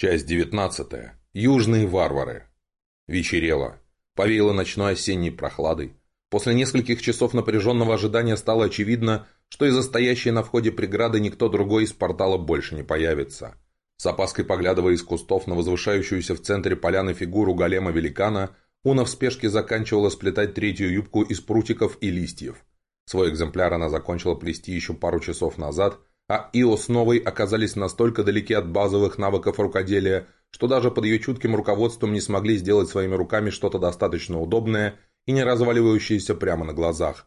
Часть 19. Южные варвары. Вечерело. Повеяло ночной осенней прохладой. После нескольких часов напряженного ожидания стало очевидно, что из-за стоящей на входе преграды никто другой из портала больше не появится. С опаской поглядывая из кустов на возвышающуюся в центре поляны фигуру голема-великана, Уна в спешке заканчивала сплетать третью юбку из прутиков и листьев. Свой экземпляр она закончила плести еще пару часов назад – а Ио с Новой оказались настолько далеки от базовых навыков рукоделия, что даже под ее чутким руководством не смогли сделать своими руками что-то достаточно удобное и не разваливающееся прямо на глазах.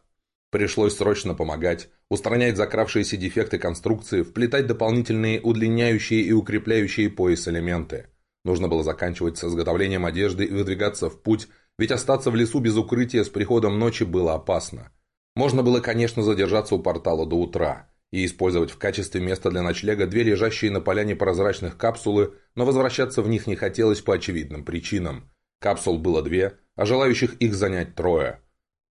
Пришлось срочно помогать, устранять закравшиеся дефекты конструкции, вплетать дополнительные удлиняющие и укрепляющие пояс элементы. Нужно было заканчивать с изготовлением одежды и выдвигаться в путь, ведь остаться в лесу без укрытия с приходом ночи было опасно. Можно было, конечно, задержаться у портала до утра – и использовать в качестве места для ночлега две лежащие на поляне прозрачных капсулы, но возвращаться в них не хотелось по очевидным причинам. Капсул было две, а желающих их занять трое.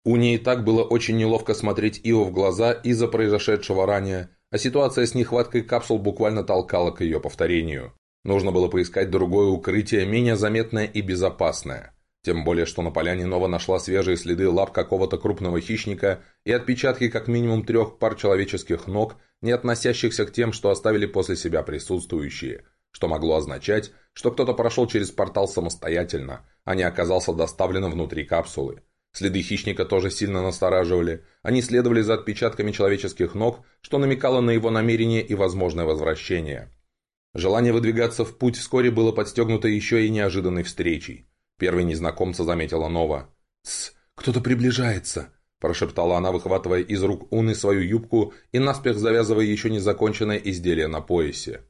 Уне и так было очень неловко смотреть Ио в глаза из-за произошедшего ранее, а ситуация с нехваткой капсул буквально толкала к ее повторению. Нужно было поискать другое укрытие, менее заметное и безопасное. Тем более, что на поляне Нова нашла свежие следы лап какого-то крупного хищника и отпечатки как минимум трех пар человеческих ног, не относящихся к тем, что оставили после себя присутствующие, что могло означать, что кто-то прошел через портал самостоятельно, а не оказался доставлен внутри капсулы. Следы хищника тоже сильно настораживали. Они следовали за отпечатками человеческих ног, что намекало на его намерение и возможное возвращение. Желание выдвигаться в путь вскоре было подстегнуто еще и неожиданной встречей. Первый незнакомца заметила Нова. «Тсс, кто-то приближается!» Прошептала она, выхватывая из рук Уны свою юбку и наспех завязывая еще не законченное изделие на поясе.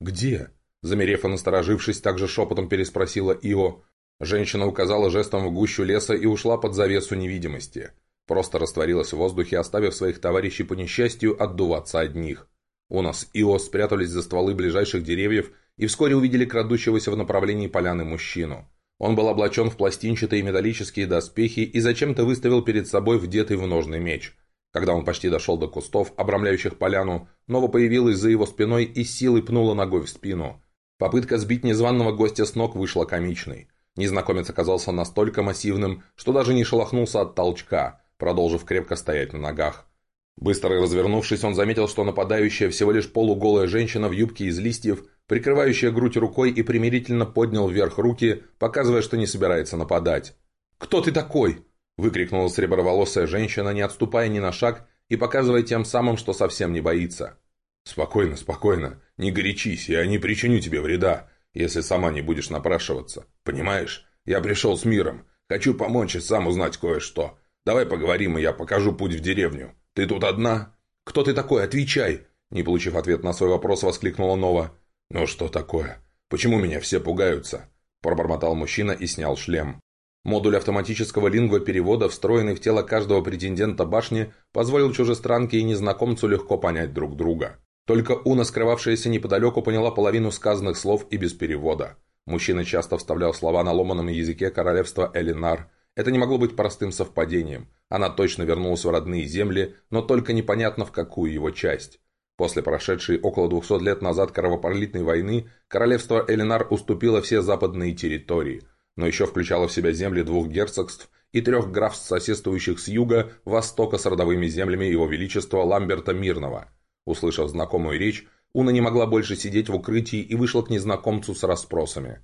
«Где?» Замерев и насторожившись, также шепотом переспросила Ио. Женщина указала жестом в гущу леса и ушла под завесу невидимости. Просто растворилась в воздухе, оставив своих товарищей по несчастью отдуваться одних. Уна с Ио спрятались за стволы ближайших деревьев и вскоре увидели крадущегося в направлении поляны мужчину. Он был облачен в пластинчатые металлические доспехи и зачем-то выставил перед собой вдетый в ножный меч. Когда он почти дошел до кустов, обрамляющих поляну, Нова появилась за его спиной и силой пнула ногой в спину. Попытка сбить незваного гостя с ног вышла комичной. Незнакомец оказался настолько массивным, что даже не шелохнулся от толчка, продолжив крепко стоять на ногах. Быстро развернувшись, он заметил, что нападающая всего лишь полуголая женщина в юбке из листьев прикрывающая грудь рукой и примирительно поднял вверх руки, показывая, что не собирается нападать. «Кто ты такой?» – выкрикнула среброволосая женщина, не отступая ни на шаг и показывая тем самым, что совсем не боится. «Спокойно, спокойно. Не горячись, я не причиню тебе вреда, если сама не будешь напрашиваться. Понимаешь? Я пришел с миром. Хочу помочь и сам узнать кое-что. Давай поговорим, и я покажу путь в деревню. Ты тут одна?» «Кто ты такой? Отвечай!» Не получив ответ на свой вопрос, воскликнула Нова. «Ну что такое? Почему меня все пугаются?» Пробормотал мужчина и снял шлем. Модуль автоматического лингва-перевода, встроенный в тело каждого претендента башни, позволил чужестранке и незнакомцу легко понять друг друга. Только Уна, скрывавшаяся неподалеку, поняла половину сказанных слов и без перевода. Мужчина часто вставлял слова на ломаном языке королевства Элинар. Это не могло быть простым совпадением. Она точно вернулась в родные земли, но только непонятно в какую его часть. После прошедшей около 200 лет назад кровопролитной войны королевство Элинар уступило все западные территории, но еще включало в себя земли двух герцогств и трех графств, соседствующих с юга, востока с родовыми землями его величества Ламберта Мирного. Услышав знакомую речь, Уна не могла больше сидеть в укрытии и вышла к незнакомцу с расспросами.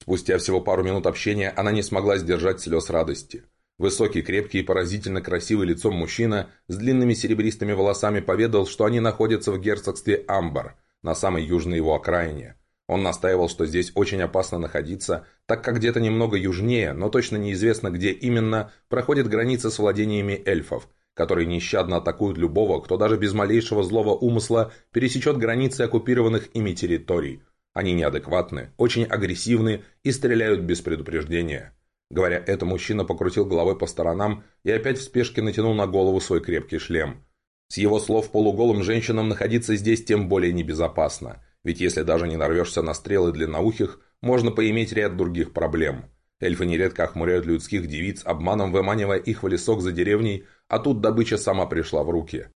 Спустя всего пару минут общения она не смогла сдержать слез радости – Высокий, крепкий и поразительно красивый лицом мужчина с длинными серебристыми волосами поведал, что они находятся в герцогстве Амбар, на самой южной его окраине. Он настаивал, что здесь очень опасно находиться, так как где-то немного южнее, но точно неизвестно где именно, проходит граница с владениями эльфов, которые нещадно атакуют любого, кто даже без малейшего злого умысла пересечет границы оккупированных ими территорий. Они неадекватны, очень агрессивны и стреляют без предупреждения. Говоря это, мужчина покрутил головой по сторонам и опять в спешке натянул на голову свой крепкий шлем. С его слов полуголым женщинам находиться здесь тем более небезопасно, ведь если даже не нарвешься на стрелы длинноухих, можно поиметь ряд других проблем. Эльфы нередко охмуряют людских девиц, обманом выманивая их в лесок за деревней, а тут добыча сама пришла в руки.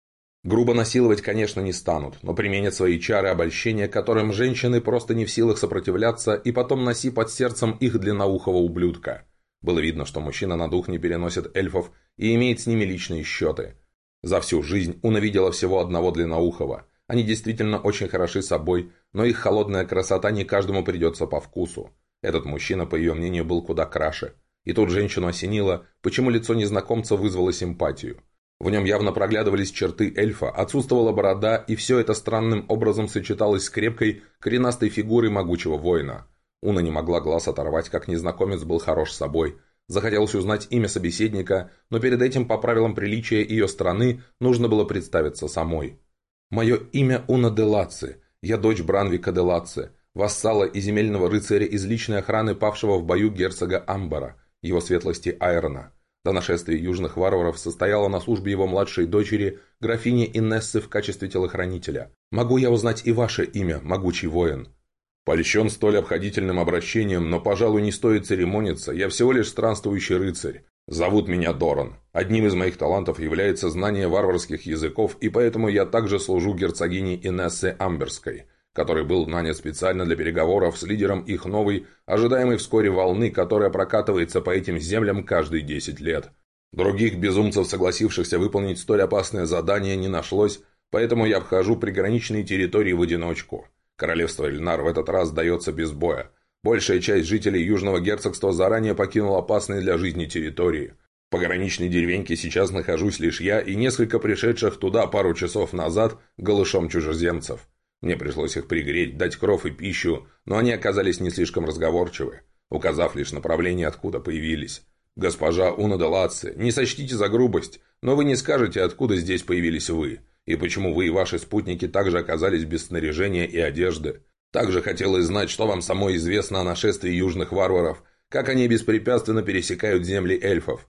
Грубо насиловать, конечно, не станут, но применят свои чары обольщения, которым женщины просто не в силах сопротивляться, и потом носи под сердцем их длинноухого ублюдка. Было видно, что мужчина на дух не переносит эльфов и имеет с ними личные счеты. За всю жизнь Уна видела всего одного длинноухого. Они действительно очень хороши собой, но их холодная красота не каждому придется по вкусу. Этот мужчина, по ее мнению, был куда краше. И тут женщину осенило, почему лицо незнакомца вызвало симпатию. В нем явно проглядывались черты эльфа, отсутствовала борода, и все это странным образом сочеталось с крепкой, коренастой фигурой могучего воина. Уна не могла глаз оторвать, как незнакомец был хорош собой. Захотелось узнать имя собеседника, но перед этим, по правилам приличия ее страны, нужно было представиться самой. «Мое имя Уна де Лаци. Я дочь Бранвика де Лаци, вассала и земельного рыцаря из личной охраны павшего в бою герцога Амбара, его светлости Айрона». До нашествия южных варваров состояла на службе его младшей дочери, графини Инессы в качестве телохранителя. «Могу я узнать и ваше имя, могучий воин?» «Польщен столь обходительным обращением, но, пожалуй, не стоит церемониться, я всего лишь странствующий рыцарь. Зовут меня Доран. Одним из моих талантов является знание варварских языков, и поэтому я также служу герцогине Инессе Амберской который был нанят специально для переговоров с лидером их новой, ожидаемой вскоре волны, которая прокатывается по этим землям каждые 10 лет. Других безумцев, согласившихся выполнить столь опасное задание, не нашлось, поэтому я обхожу приграничные территории в одиночку. Королевство Эльнар в этот раз дается без боя. Большая часть жителей Южного герцогства заранее покинула опасные для жизни территории. В пограничной деревеньке сейчас нахожусь лишь я и несколько пришедших туда пару часов назад голышом чужеземцев. Мне пришлось их пригреть, дать кров и пищу, но они оказались не слишком разговорчивы, указав лишь направление, откуда появились. «Госпожа Уна де не сочтите за грубость, но вы не скажете, откуда здесь появились вы, и почему вы и ваши спутники также оказались без снаряжения и одежды. Также хотелось знать, что вам самой известно о нашествии южных варваров, как они беспрепятственно пересекают земли эльфов.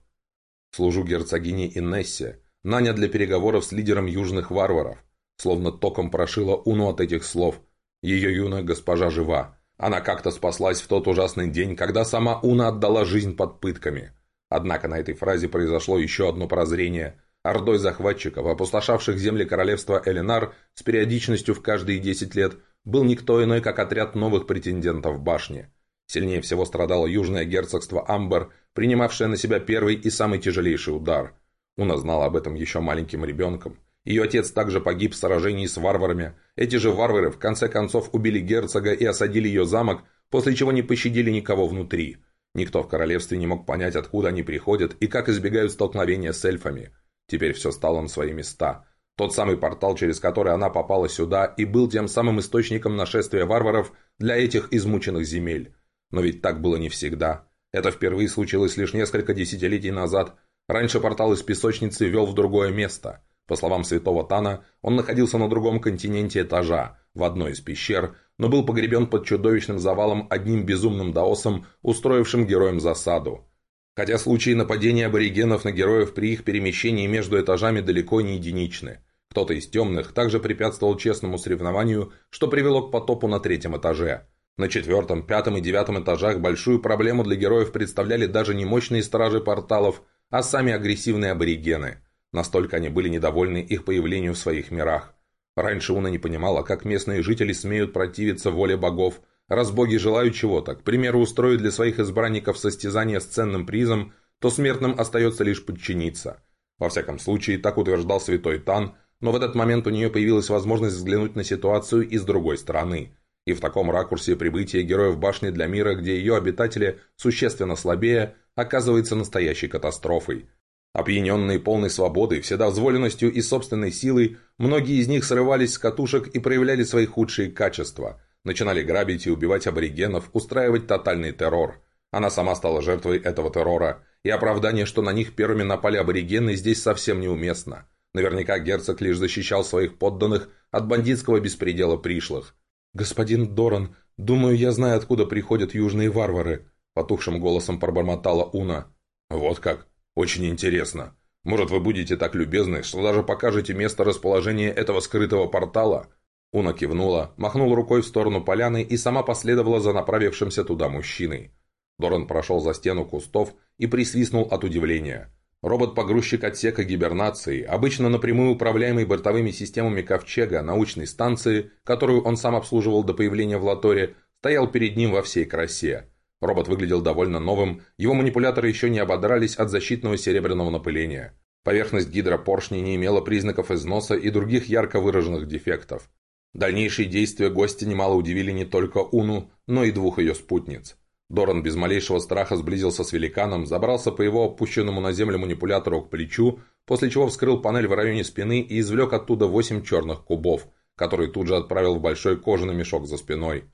Служу герцогине Инессе, нанят для переговоров с лидером южных варваров. Словно током прошила Уну от этих слов. Ее юная госпожа жива. Она как-то спаслась в тот ужасный день, когда сама Уна отдала жизнь под пытками. Однако на этой фразе произошло еще одно прозрение. Ордой захватчиков, опустошавших земли королевства Элинар с периодичностью в каждые десять лет, был никто иной, как отряд новых претендентов в башне. Сильнее всего страдало южное герцогство Амбер, принимавшее на себя первый и самый тяжелейший удар. Уна знала об этом еще маленьким ребенком. Ее отец также погиб в сражении с варварами. Эти же варвары в конце концов убили герцога и осадили ее замок, после чего не пощадили никого внутри. Никто в королевстве не мог понять, откуда они приходят и как избегают столкновения с эльфами. Теперь все стало на свои места. Тот самый портал, через который она попала сюда, и был тем самым источником нашествия варваров для этих измученных земель. Но ведь так было не всегда. Это впервые случилось лишь несколько десятилетий назад. Раньше портал из песочницы вел в другое место – по словам святого Тана, он находился на другом континенте этажа, в одной из пещер, но был погребен под чудовищным завалом одним безумным даосом, устроившим героям засаду. Хотя случаи нападения аборигенов на героев при их перемещении между этажами далеко не единичны. Кто-то из темных также препятствовал честному соревнованию, что привело к потопу на третьем этаже. На четвертом, пятом и девятом этажах большую проблему для героев представляли даже не мощные стражи порталов, а сами агрессивные аборигены – Настолько они были недовольны их появлению в своих мирах. Раньше Уна не понимала, как местные жители смеют противиться воле богов, раз боги желают чего-то, к примеру, устроить для своих избранников состязание с ценным призом, то смертным остается лишь подчиниться. Во всяком случае, так утверждал святой Тан, но в этот момент у нее появилась возможность взглянуть на ситуацию и с другой стороны. И в таком ракурсе прибытие героев башни для мира, где ее обитатели существенно слабее, оказывается настоящей катастрофой. Опьяненные полной свободой, вседозволенностью и собственной силой, многие из них срывались с катушек и проявляли свои худшие качества. Начинали грабить и убивать аборигенов, устраивать тотальный террор. Она сама стала жертвой этого террора, и оправдание, что на них первыми напали аборигены, здесь совсем неуместно. Наверняка герцог лишь защищал своих подданных от бандитского беспредела пришлых. «Господин Доран, думаю, я знаю, откуда приходят южные варвары», — потухшим голосом пробормотала Уна. «Вот как?» «Очень интересно. Может, вы будете так любезны, что даже покажете место расположения этого скрытого портала?» Уна кивнула, махнула рукой в сторону поляны и сама последовала за направившимся туда мужчиной. Доран прошел за стену кустов и присвистнул от удивления. Робот-погрузчик отсека гибернации, обычно напрямую управляемый бортовыми системами Ковчега научной станции, которую он сам обслуживал до появления в Латоре, стоял перед ним во всей красе. Робот выглядел довольно новым, его манипуляторы еще не ободрались от защитного серебряного напыления. Поверхность гидропоршни не имела признаков износа и других ярко выраженных дефектов. Дальнейшие действия гостя немало удивили не только Уну, но и двух ее спутниц. Доран без малейшего страха сблизился с великаном, забрался по его опущенному на землю манипулятору к плечу, после чего вскрыл панель в районе спины и извлек оттуда восемь черных кубов, которые тут же отправил в большой кожаный мешок за спиной.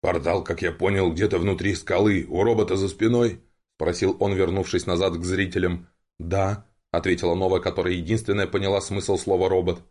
«Портал, как я понял, где-то внутри скалы, у робота за спиной?» – спросил он, вернувшись назад к зрителям. «Да», – ответила Нова, которая единственная поняла смысл слова «робот».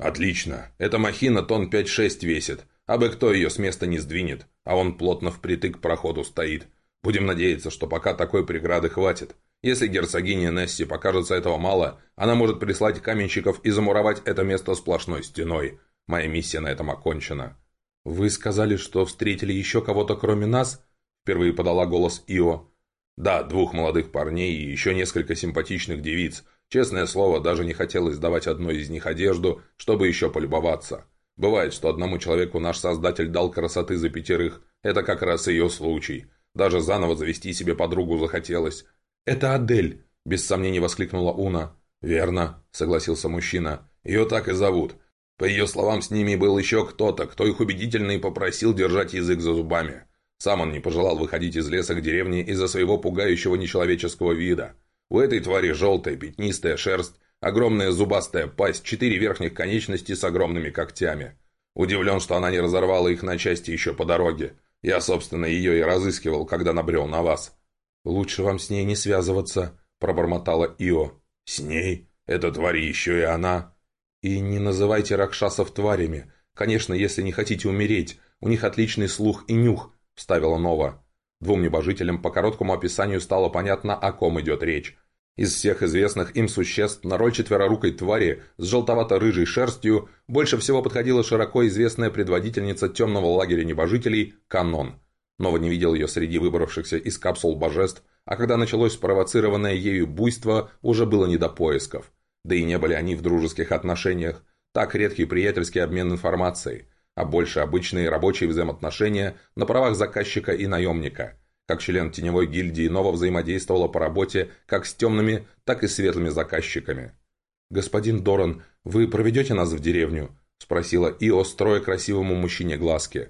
«Отлично. Эта махина тонн 5-6 весит. А бы кто ее с места не сдвинет, а он плотно впритык к проходу стоит. Будем надеяться, что пока такой преграды хватит. Если герцогине Несси покажется этого мало, она может прислать каменщиков и замуровать это место сплошной стеной. Моя миссия на этом окончена. «Вы сказали, что встретили еще кого-то кроме нас?» Впервые подала голос Ио. «Да, двух молодых парней и еще несколько симпатичных девиц. Честное слово, даже не хотелось давать одной из них одежду, чтобы еще полюбоваться. Бывает, что одному человеку наш Создатель дал красоты за пятерых. Это как раз ее случай. Даже заново завести себе подругу захотелось. «Это Адель!» – без сомнений воскликнула Уна. «Верно», – согласился мужчина. «Ее так и зовут. По ее словам, с ними был еще кто-то, кто их убедительно и попросил держать язык за зубами. Сам он не пожелал выходить из леса к деревне из-за своего пугающего нечеловеческого вида. У этой твари желтая пятнистая шерсть, Огромная зубастая пасть, четыре верхних конечности с огромными когтями. Удивлен, что она не разорвала их на части еще по дороге. Я, собственно, ее и разыскивал, когда набрел на вас. «Лучше вам с ней не связываться», – пробормотала Ио. «С ней? Эта тварь еще и она?» «И не называйте ракшасов тварями. Конечно, если не хотите умереть. У них отличный слух и нюх», – вставила Нова. Двум небожителям по короткому описанию стало понятно, о ком идет речь. Из всех известных им существ на роль четверорукой твари с желтовато-рыжей шерстью больше всего подходила широко известная предводительница темного лагеря небожителей Канон. Нова не видел ее среди выбравшихся из капсул божеств, а когда началось спровоцированное ею буйство, уже было не до поисков. Да и не были они в дружеских отношениях. Так редкий приятельский обмен информацией, а больше обычные рабочие взаимоотношения на правах заказчика и наемника – как член теневой гильдии Нова взаимодействовала по работе как с темными, так и светлыми заказчиками. «Господин Доран, вы проведете нас в деревню?» – спросила Ио, строя красивому мужчине глазки.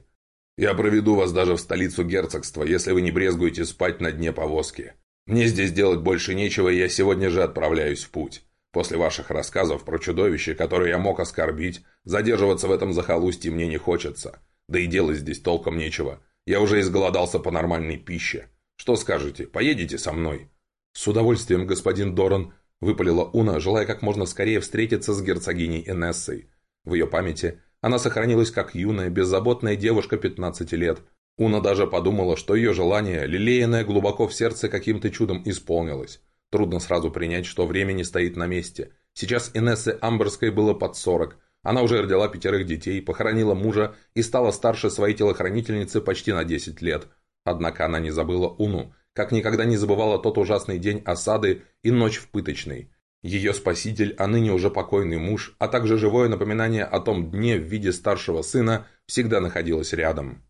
«Я проведу вас даже в столицу герцогства, если вы не брезгуете спать на дне повозки. Мне здесь делать больше нечего, и я сегодня же отправляюсь в путь. После ваших рассказов про чудовище, которое я мог оскорбить, задерживаться в этом захолустье мне не хочется. Да и делать здесь толком нечего. Я уже изголодался по нормальной пище. Что скажете, поедете со мной?» «С удовольствием, господин Доран», – выпалила Уна, желая как можно скорее встретиться с герцогиней Энессой. В ее памяти она сохранилась как юная, беззаботная девушка 15 лет. Уна даже подумала, что ее желание, лелеянное глубоко в сердце, каким-то чудом исполнилось. Трудно сразу принять, что время не стоит на месте. Сейчас Инессе Амберской было под 40, она уже родила пятерых детей, похоронила мужа и стала старше своей телохранительницы почти на 10 лет. Однако она не забыла Уну, как никогда не забывала тот ужасный день осады и ночь в пыточной. Ее спаситель, а ныне уже покойный муж, а также живое напоминание о том дне в виде старшего сына всегда находилось рядом.